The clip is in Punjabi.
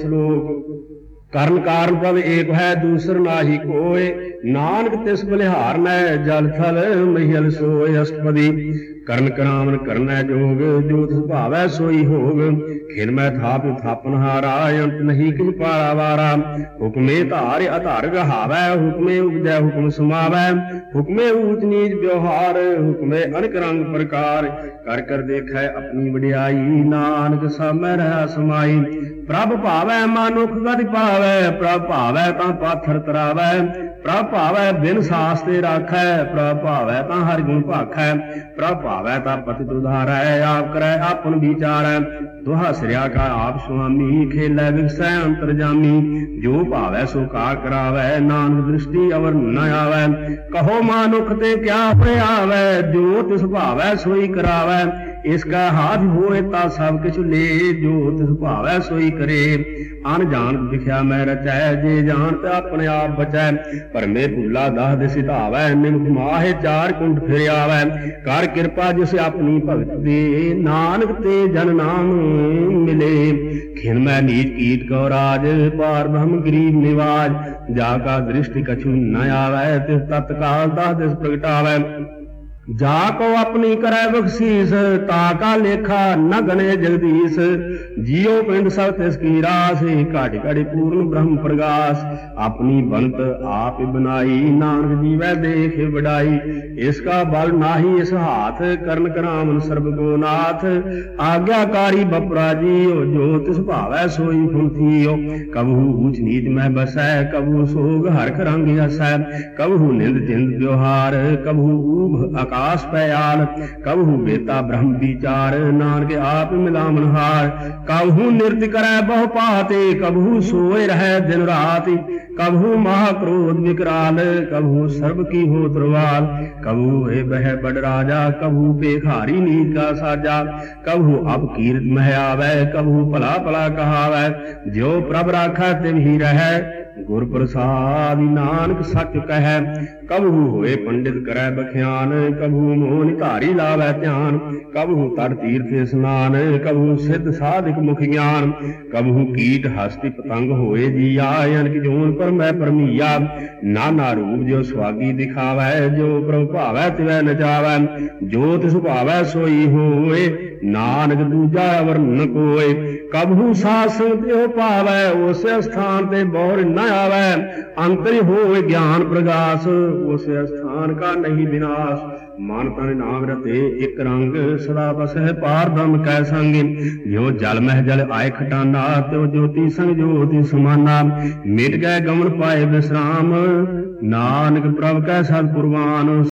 ਸ਼ਲੋਕ ਕਰਨ ਕਾਰਨ ਪਦ ਏਕ ਹੈ, ਦੂਸਰ ਨਾਹੀ ਕੋਏ। ਨਾਨਕ ਤਿਸ ਬਲਿਹਾਰ ਨੈ ਜਲ ਥਲ ਮਹੀਲ ਸੋਇ ਅਸ਼ਟਪਦੀ ਕਰਨ ਕਰਾਮਨ ਕਰਨੈ ਜੋਗ, ਜੋ ਤਿਸ ਭਾਵੈ ਸੋਈ ਹੋਗ। ਖਿਨ ਮੈਂ ਥਾਪ ਥਾਪਨ ਹਾਰਾ, ਅੰਤ ਨਹੀਂ ਕਿਨ ਪਾਰਾ ਵਾਰਾ। ਹੁਕਮੇ ਧਾਰ ਅਧਾਰ ਗਹਾਵੈ ਹੁਕਮੇ ਉਪਜੈ ਹੁਕਮ ਸਮਾਵੈ। ਹੁਕਮੇ ਊਚ ਨੀਚ ਵਿਵਹਾਰ, ਹੁਕਮੇ ਅਨਕ ਰੰਗ ਪ੍ਰਕਾਰ। ਕਰ ਕਰ ਦੇਖੈ ਆਪਣੀ ਵਡਿਆਈ, ਨਾਨਕ ਸਾਮੈ ਰਹਿ ਸਮਾਈ। ਪ੍ਰਭ ਭਾਵੈ ਮਾਨੁਖ ਗਤਿ ਪਾਵੈ, ਪ੍ਰਭ ਭਾਵੈ ਤਾਂ ਪਾਥਰ ਤਰਾਵੈ, ਪ੍ਰਭ ਭਾਵੈ ਬਿਨ ਸਾਸ ਤੇ ਰਾਖੈ, ਪ੍ਰਭ ਭਾਵੈ ਤਾਂ ਹਰਿ ਗੁਣ ਭਾਖੈ, ਪ੍ਰਭ ਭਾਵੈ ਤਾਂ ਪਤਿ ਉਧਾਰੈ ਆਪ ਕਰੈ ਆਪਨ ਵਿਚਾਰੈ, ਦੁਹਾ ਸਿਰਿਆ ਕਾ ਆਪ ਸੁਆਮੀ, ਖੇਲੈ ਖੇਲੇ ਅੰਤਰ ਜਾਮੀ ਜੋ ਭਾਵੈ ਸੋ ਕਾ ਕਰਾਵੈ, ਨਾਨਕ ਦ੍ਰਿਸ਼ਟੀ ਅਵਰ ਨ ਆਵੈ, ਕਹੋ ਮਾਨੁਖ ਤੇ ਕਿਆ ਪ੍ਰਿਆਵੈ, ਜੋ ਤਿਸ ਭਾਵੈ ਸੋਈ ਕਰਾਵੈ ਇਸ ਕਾ ਹਾਥ ਹੋਏ ਤਾਂ ਸਭ ਕਿਛ ਲੇ, ਜੋ ਤਿਸ ਭਾਵੈ ਸੋਈ ਕਰੇ। ਅਨ ਜਾਣ ਦਿਖਿਆ ਮੈਂ ਰਚੈ, ਜੇ ਜਾਣ ਤੇ ਆਪਣੇ ਆਪ ਬਚੈ। ਪਰਮੇ ਭੁੱਲਾ ਦਾਹ ਦੇ ਸਿਧਾਵੈ, ਨਿਮਖ ਮਾਹੇ ਚਾਰ ਕੁੰਡ ਫਿਰ ਆਵੈ। ਕਰ ਕਿਰਪਾ ਜਿਸ ਆਪਣੀ ਭਗਤ ਦੇ ਨਾਨਕ ਤੇ ਜਨ ਨਾਮ ਮਿਲੇ। ਖਿਨ ਮੈਂ ਨੀਚ ਕੀਟ ਕੋ ਰਾਜ ਪਾਰ ਬ੍ਰਹਮ ਗਰੀਬ ਨਿਵਾਜ। ਜਾ ਕਾ ਦ੍ਰਿਸ਼ਟੀ ਕਛੂ ਨ ਆਵੈ, ਤਿਸ ਤਤਕਾਲ ਦਾ ਦਿਸ ਪ੍ਰਗਟਾਵੈ। ਜਾ ਕੋ ਆਪਣੀ ਕਰੈ ਬਖਸ਼ੀਸ, ਤਾ ਕਾ ਲੇਖਾ ਨ ਗਣੇ ਜਗਦੀਸ਼। ਜੀਉ ਪਿੰਡ ਸਭ ਤਿਸ ਕੀ ਰਾਸ ਘਾਟ ਘੜੀ ਪੂਰਨ ਬ੍ਰਹਮ ਪ੍ਰਗਾਸ। ਆਪਣੀ ਬੰਤ ਆਪ ਹੀ ਬਨਾਈ ਨਾਨਕ ਜੀਵੈ ਦੇਖ ਵਡਾਈ। ਇਸ ਕਾ ਬਲ ਨਾਹੀ, ਇਸ ਹਾਥ ਕਰਨ ਕਰਾਮਨ ਸਰਬ ਕੋ ਆਗਿਆਕਾਰੀ ਬਪਰਾ ਜੀਓ ਜੋ ਤਿਸ ਭਾਵੈ ਸੋਈ ਹੁੰਥੀਓ ਕਬਹੂ ਊਚ ਨੀਚ ਮੈਂ ਬਸੈ, ਕਬਹੂ ਸੋਗ ਹਰਖ ਰੰਗ ਹਸੈ। ਕਬਹੂ ਨਿੰਦ ਜਿੰਦ ਵਿਵਹਾਰ, ਕਬਹੂ ਊਭ ਆਕਾਸ ਪਇਆਲ ਕਬਹੂ ਬੇਤਾ ਬ੍ਰਹਮ ਵਿਚਾਰ, ਨਾਨਕ ਆਪ ਮਿਲਾਵਨ ਹਾਰ। ਕਬਹੂ ਨਿਰਤ ਕਰੈ ਬਹੁ ਪਾਤੇ ਕਬਹੂ ਸੋਏ ਰਹੈ ਦਿਨ ਰਾਤ। ਕਬਹੂ ਮਹਾ ਕ੍ਰੋਧ ਵਿਕਰਾਲ ਕਬਹੂ ਸਰਬ ਕੀ ਹੋ ਦਰਵਾਲ ਕਬਹੂ ਹੈ ਬਹਿ ਬੜ ਰਾਜਾ ਕਬਹੂ ਬੇਖਾਰੀ ਨੀਤ ਕਾ ਸਾਜਾ। ਕਬਹੂ ਅਬ ਕੀਰਤ ਮਹਿ ਆਵੈ ਕਬਹੂ ਭਲਾ ਭਲਾ ਕਹਾਵੈ। ਜਿਉ ਪ੍ਰਭ ਰਾਖਾ ਤਿਵ ਹੀ ਰਹੈ ਗੁਰ ਪ੍ਰਸਾਦਿ ਨਾਨਕ ਸੱਚ ਕਹੈ, ਕਬਹੂ ਹੋਏ ਪੰਡਿਤ ਕਰੈ ਬਖਿਆਨ, ਕਬਹੂ ਮੋਹ ਨਿਧਾਰੀ ਲਾਵੈ ਧਿਆਨ, ਕਬਹੂ ਤੜ ਤੀਰਥ ਇਸਨਾਨ, ਕਬਹੂ ਸਿੱਧ ਸਾਧਿਕ ਮੁਖ ਗਿਆਨ, ਕਬਹੂ ਕੀਟ ਹਸਤੀ ਪਤੰਗ ਹੋਏ ਜੀਆ ਅਨਕ ਜੋਨ ਪਰ ਮੈਂ ਪਰਮੀਆ, ਨਾਨਾ ਰੂਪ ਜੋ ਸਵਾਗੀ ਦਿਖਾਵੈ ਜੋ ਪ੍ਰਭ ਭਾਵੈ ਤਿਵੈ ਨਚਾਵੈ ਜੋ ਤਿਸ ਭਾਵੈ ਸੋਈ ਹੋਏ, ਨਾਨਕ ਦੂਜਾ ਵਰਨ ਕੋਏ, ਕਬਹੂ ਸਾਸ ਤਿਉ ਪਾਵੈ ਉਸ ਸਥਾਨ ਤੇ ਬੋਰ ਨਾ ਆਵੈ। ਅੰਤਰਿ ਹੋਏ ਗਿਆਨ ਪ੍ਰਗਾਸ, ਉਸ ਸਥਾਨ ਕਾ ਨਹੀਂ ਵਿਨਾਸ਼। ਮਨ ਤਨ ਨਾਮ ਰਤੇ ਇਕ ਰੰਗ, ਸਦਾ ਬਸਹਿ ਪਾਰ ਬ੍ਰਹਮ ਕੈ ਸੰਗ। ਜਿਉ ਜਲ ਮਹਿ ਜਲ ਆਏ ਖਟਾਨਾ, ਤਿਉ ਜੋਤੀ ਸੰਗ ਜੋਤੀ ਸਮਾਨਾ। ਮਿਟ ਗਏ ਗਮਨ ਪਾਏ ਵਿਸ਼ਰਾਮ ਨਾਨਕ ਪ੍ਰਭ ਕੈ ਸਤਿ ਕੁਰਬਾਨ